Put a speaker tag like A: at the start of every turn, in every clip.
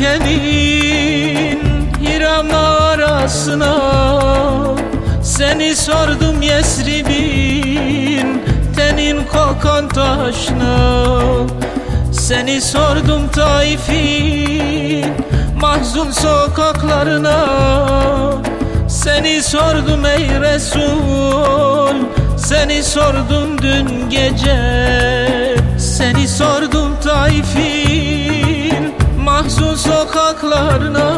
A: Mekke'nin Hiram arasına Seni sordum Yesrib'in Tenin kokan taşına. Seni sordum Taif'in Mahzun sokaklarına. Seni sordum ey Resul Seni sordum dün gece Mahzun sokaklarına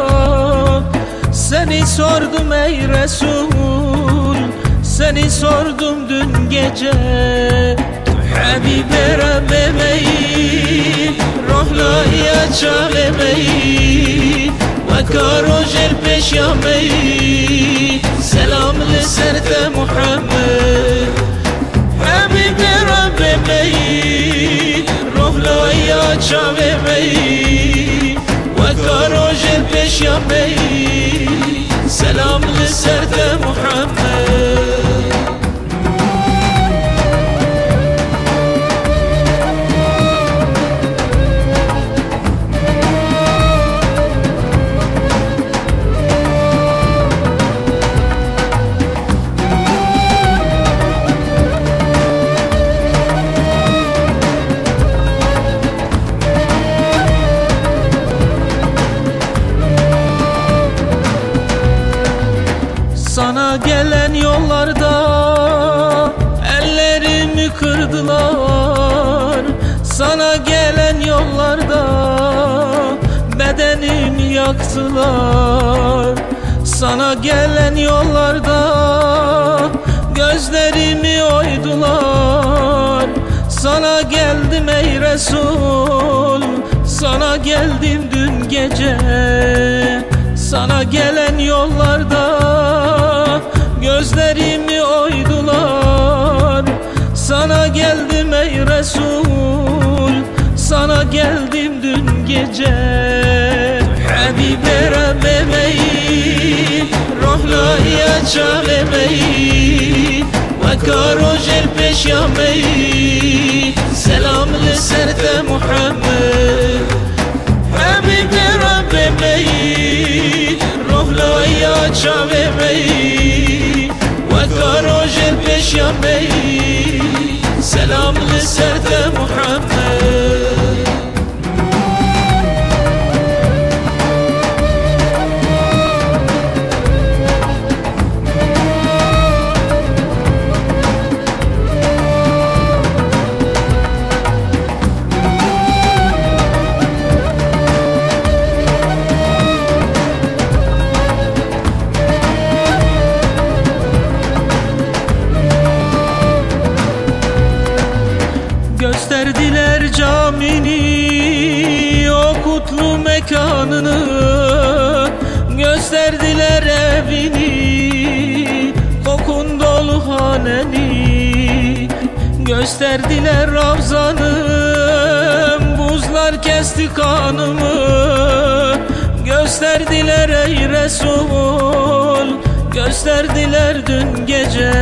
A: Seni sordum ey Resul Seni sordum dün gece. Habibe Rabbemeyi Rohla ya çalemeyi Ve karojel peşyameyi Selam li serte Muhammed. Habibe Rabbemeyi Rohla ya çalemeyi baby Sana gelen yollarda ellerimi kırdılar. Sana gelen yollarda bedenimi yaktılar. Sana gelen yollarda gözlerimi oydular. Sana geldim ey Resul Sana geldim dün gece. Sana gelen yollarda Gözlerimi oydular. Sana geldim ey Resul. Sana geldim dün gece. Habibe Rabbemeyi Rohla ya çalemeyi Ve karojel peşyameyi Selam li serte Muhammed karojel peşyameyi Selam li Gösterdiler camini O kutlu mekanını. Gösterdiler evini Kokun dolu haneni. Gösterdiler ravzanım Buzlar kesti kanımı. Gösterdiler ey Resul Gösterdiler dün gece.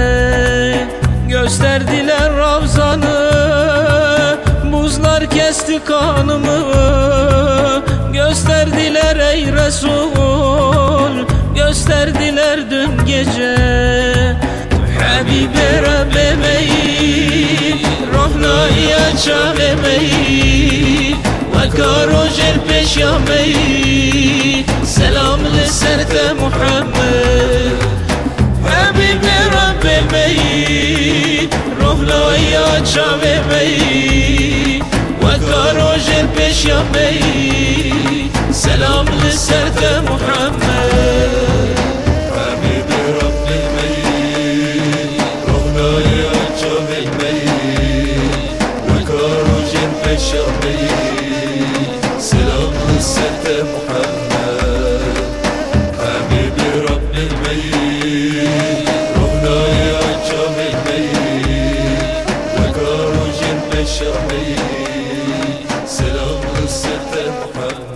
A: Gösterdiler ravzanı Kesti kanımı Gösterdiler ey Resul. Gösterdiler dün gece. Habibe Rabbemeyi Rohna ya çalemeyi Ve karojel peşyameyi Selam li serte Muhammed. Habibe Rabbemeyi ليش يا مي سلام للسردة محمد حبيبي ربي المي رهنا يا جاب المي وكار جنب الشربي سلام للسردة محمد حبيبي ربي المي رهنا يا جاب المي وكار جنب الشربي سلام Well.